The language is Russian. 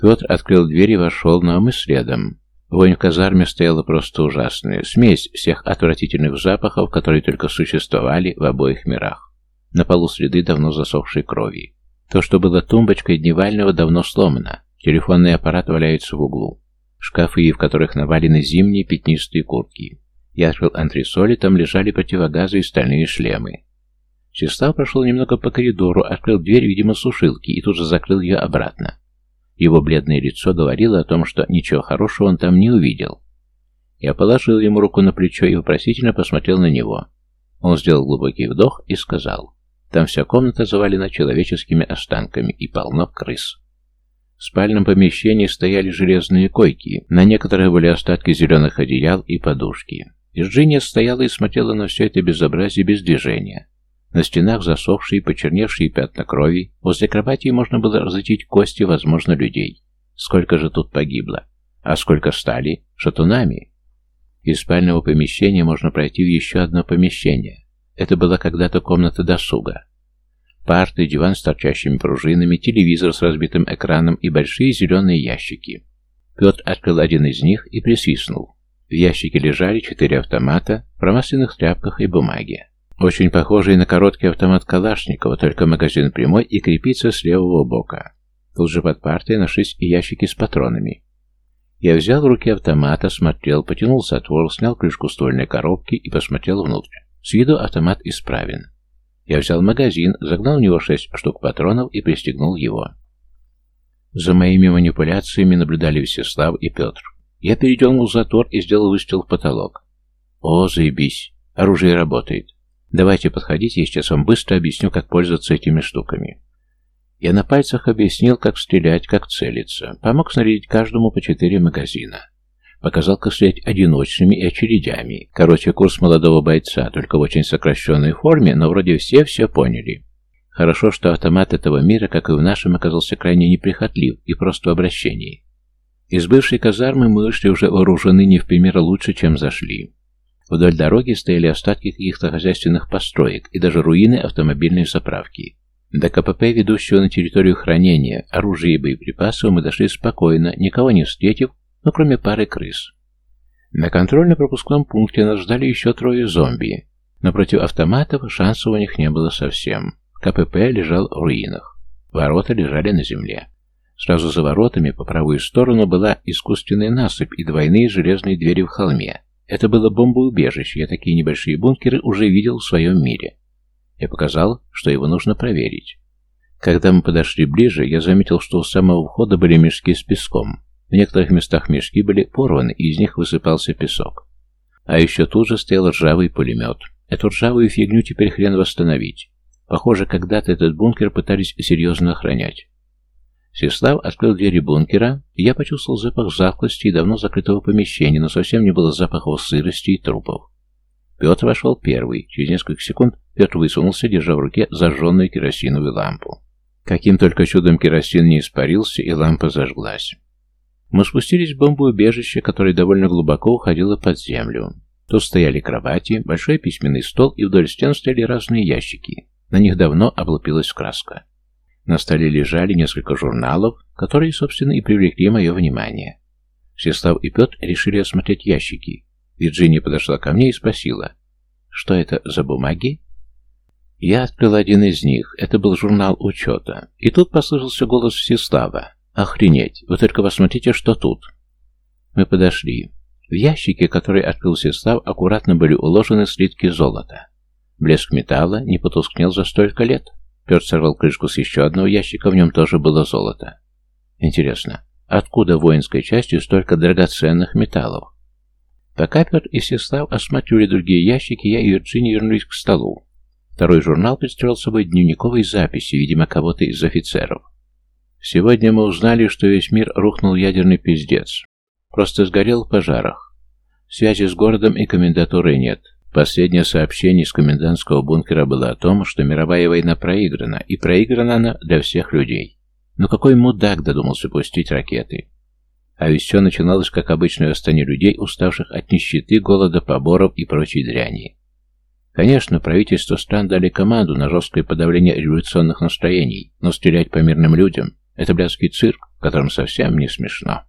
Петр открыл дверь и вошел, но мы следом. Вонь в казарме стояла просто ужасная. Смесь всех отвратительных запахов, которые только существовали в обоих мирах. На полу следы давно засохшей крови. То, что было тумбочкой дневального, давно сломано. Телефонный аппарат валяется в углу. Шкафы, в которых навалены зимние пятнистые куртки. Я открыл антресоли, там лежали противогазы и стальные шлемы. Числав прошел немного по коридору, открыл дверь, видимо, сушилки, и тут же закрыл ее обратно. Его бледное лицо говорило о том, что ничего хорошего он там не увидел. Я положил ему руку на плечо и вопросительно посмотрел на него. Он сделал глубокий вдох и сказал, «Там вся комната завалена человеческими останками и полно крыс». В спальном помещении стояли железные койки, на некоторых были остатки зеленых одеял и подушки. Вирджиния стояла и смотрела на все это безобразие без движения. На стенах засохшие, почерневшие пятна крови. Возле кровати можно было различить кости, возможно, людей. Сколько же тут погибло? А сколько стали? Шатунами? Из спального помещения можно пройти в еще одно помещение. Это была когда-то комната досуга. Парты, диван с торчащими пружинами, телевизор с разбитым экраном и большие зеленые ящики. Петр открыл один из них и присвистнул. В ящике лежали четыре автомата промасленных тряпках и бумаге. Очень похожий на короткий автомат Калашникова, только магазин прямой и крепится с левого бока. Тут же под партой нашлись и ящики с патронами. Я взял в руки автомат, осмотрел, потянул затвор, снял крышку ствольной коробки и посмотрел внутрь. С виду автомат исправен. Я взял магазин, загнал в него шесть штук патронов и пристегнул его. За моими манипуляциями наблюдали Всеслав и Петр. Я передернул затвор и сделал выстрел в потолок. О, заебись, оружие работает. Давайте подходите, я сейчас вам быстро объясню, как пользоваться этими штуками. Я на пальцах объяснил, как стрелять, как целиться. Помог снарядить каждому по четыре магазина. Показал, как стрелять одиночными и очередями. Короче, курс молодого бойца, только в очень сокращенной форме, но вроде все все поняли. Хорошо, что автомат этого мира, как и в нашем, оказался крайне неприхотлив и просто в обращении. Из бывшей казармы мы вышли уже вооружены не в пример лучше, чем зашли. Вдоль дороги стояли остатки каких-то хозяйственных построек и даже руины автомобильной заправки. До КПП, ведущего на территорию хранения оружия и боеприпасов, мы дошли спокойно, никого не встретив, но кроме пары крыс. На контрольно-пропускном пункте нас ждали еще трое зомби, но против автоматов шансов у них не было совсем. КПП лежал в руинах. Ворота лежали на земле. Сразу за воротами по правую сторону была искусственная насыпь и двойные железные двери в холме. Это было бомбоубежище, я такие небольшие бункеры уже видел в своем мире. Я показал, что его нужно проверить. Когда мы подошли ближе, я заметил, что у самого входа были мешки с песком. В некоторых местах мешки были порваны, и из них высыпался песок. А еще тут же стоял ржавый пулемет. Эту ржавую фигню теперь хрен восстановить. Похоже, когда-то этот бункер пытались серьезно охранять. Сеслав открыл двери бункера, и я почувствовал запах затхлости и давно закрытого помещения, но совсем не было запахов сырости и трупов. Петр вошел первый. Через несколько секунд Петр высунулся, держа в руке зажженную керосиновую лампу. Каким только чудом керосин не испарился, и лампа зажглась. Мы спустились в бомбоубежище, которое довольно глубоко уходило под землю. Тут стояли кровати, большой письменный стол, и вдоль стен стояли разные ящики. На них давно облупилась краска. На столе лежали несколько журналов, которые, собственно, и привлекли мое внимание. Всеслав и Петр решили осмотреть ящики. Вирджиния подошла ко мне и спросила, что это за бумаги? Я открыл один из них. Это был журнал учета. И тут послышался голос Всеслава. «Охренеть! Вы только посмотрите, что тут!» Мы подошли. В ящике, который открыл Всеслав, аккуратно были уложены слитки золота. Блеск металла не потускнел за столько лет. Петр сорвал крышку с еще одного ящика, в нем тоже было золото. Интересно, откуда воинской части столько драгоценных металлов? Пока Петр и Сеслав осматривали другие ящики, я и Вирджиния вернулись к столу. Второй журнал представлял собой дневниковые записи, видимо, кого-то из офицеров. Сегодня мы узнали, что весь мир рухнул ядерный пиздец. Просто сгорел в пожарах. Связи с городом и комендатурой нет. Последнее сообщение из комендантского бункера было о том, что мировая война проиграна, и проиграна она для всех людей. Но какой мудак додумался пустить ракеты? А ведь все начиналось, как обычно, в восстание людей, уставших от нищеты, голода, поборов и прочей дряни. Конечно, правительство стран дали команду на жесткое подавление революционных настроений, но стрелять по мирным людям Это блядский цирк, в котором совсем не смешно.